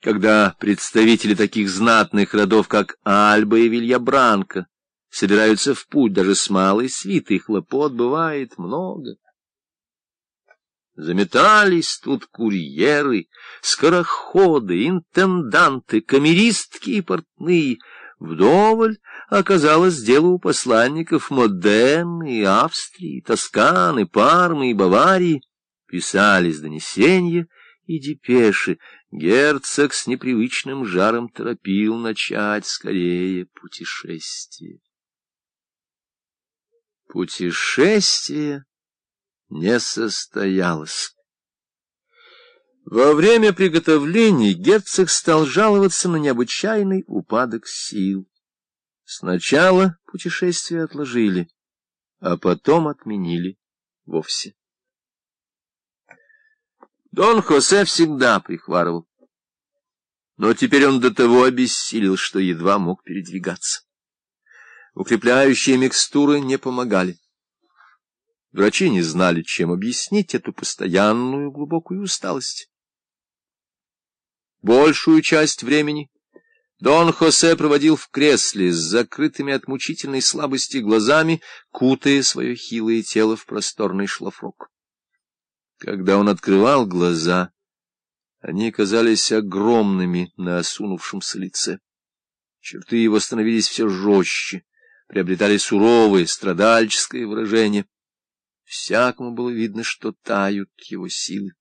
когда представители таких знатных родов, как Альба и Вильябранко, собираются в путь даже с малой свитой, хлопот бывает много. Заметались тут курьеры, скороходы, интенданты, камеристки и портные. Вдоволь оказалось дело у посланников Модены, Австрии, Тосканы, Пармы и Баварии. Писались донесения и депеши. Герцог с непривычным жаром торопил начать скорее путешествие. Путешествие не состоялось. Во время приготовлений герцог стал жаловаться на необычайный упадок сил. Сначала путешествие отложили, а потом отменили вовсе. Дон Хосе всегда прихварывал, но теперь он до того обессилел, что едва мог передвигаться. Укрепляющие микстуры не помогали. Врачи не знали, чем объяснить эту постоянную глубокую усталость. Большую часть времени Дон Хосе проводил в кресле с закрытыми от мучительной слабости глазами, кутая свое хилое тело в просторный шлафрок. Когда он открывал глаза, они казались огромными на осунувшемся лице. Черты его становились все жестче, приобретали суровое, страдальческое выражение. Всякому было видно, что тают его силы.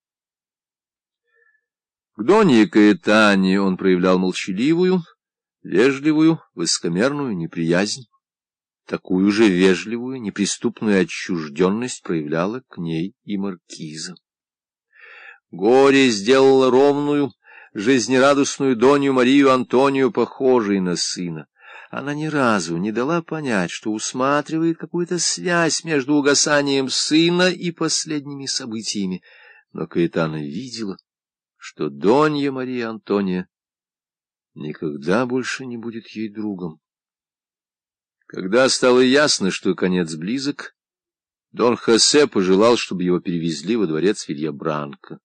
К Донье Каэтане он проявлял молчаливую, вежливую, высокомерную неприязнь. Такую же вежливую, неприступную отчужденность проявляла к ней и маркиза. Горе сделало ровную, жизнерадостную Донью Марию Антонию похожей на сына она ни разу не дала понять, что усматривает какую-то связь между угасанием сына и последними событиями. Но Каэтана видела, что Донья Мария Антония никогда больше не будет ей другом. Когда стало ясно, что конец близок, Дон Хосе пожелал, чтобы его перевезли во дворец Вильябранко.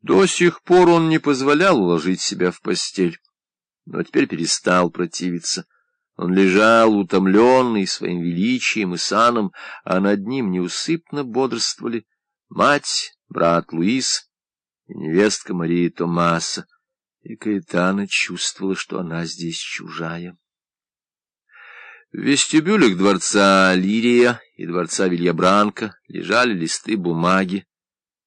До сих пор он не позволял уложить себя в постель но теперь перестал противиться. Он лежал утомленный своим величием и саном, а над ним неусыпно бодрствовали мать, брат Луис и невестка Мария Томаса, и Каэтана чувствовала, что она здесь чужая. В вестибюлях дворца Лирия и дворца Вильябранка лежали листы бумаги,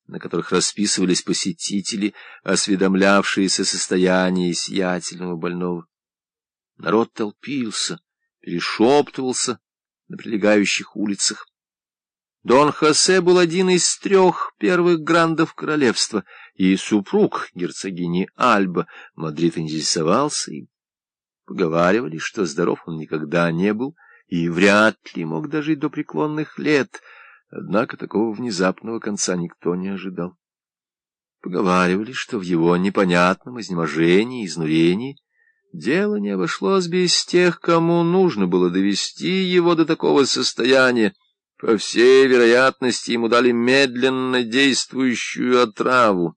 на которых расписывались посетители, осведомлявшиеся состояние сиятельного больного. Народ толпился, перешептывался на прилегающих улицах. Дон Хосе был один из трех первых грандов королевства, и супруг герцогини Альба Мадрид интересовался им. Поговаривали, что здоров он никогда не был и вряд ли мог дожить до преклонных лет — Однако такого внезапного конца никто не ожидал. Поговаривали, что в его непонятном изнеможении, изнурении дело не обошлось без тех, кому нужно было довести его до такого состояния. По всей вероятности, ему дали медленно действующую отраву.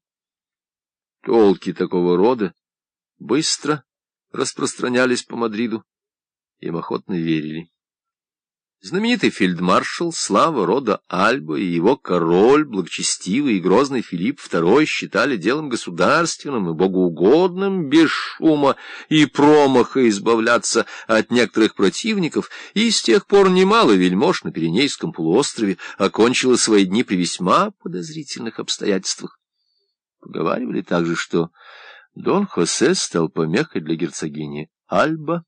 Толки такого рода быстро распространялись по Мадриду, им охотно верили. Знаменитый фельдмаршал, слава рода Альба и его король, благочестивый и грозный Филипп II считали делом государственным и богоугодным без шума и промаха избавляться от некоторых противников, и с тех пор немало вельмож на Пиренейском полуострове окончило свои дни при весьма подозрительных обстоятельствах. Поговаривали также, что Дон Хосе стал помехой для герцогини Альба,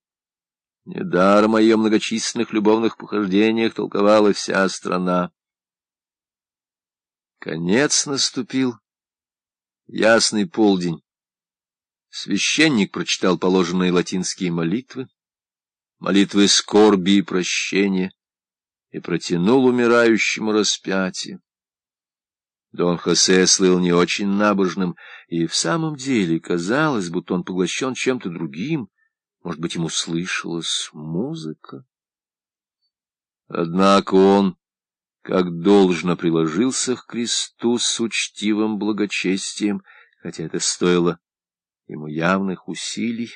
Недаром о ее многочисленных любовных похождениях толковала вся страна. Конец наступил. Ясный полдень. Священник прочитал положенные латинские молитвы, молитвы скорби и прощения, и протянул умирающему распятие. Дон Хосе слыл не очень набожным, и в самом деле казалось, будто он поглощен чем-то другим, может быть, ему слышалась музыка? Однако он, как должно, приложился к кресту с учтивым благочестием, хотя это стоило ему явных усилий.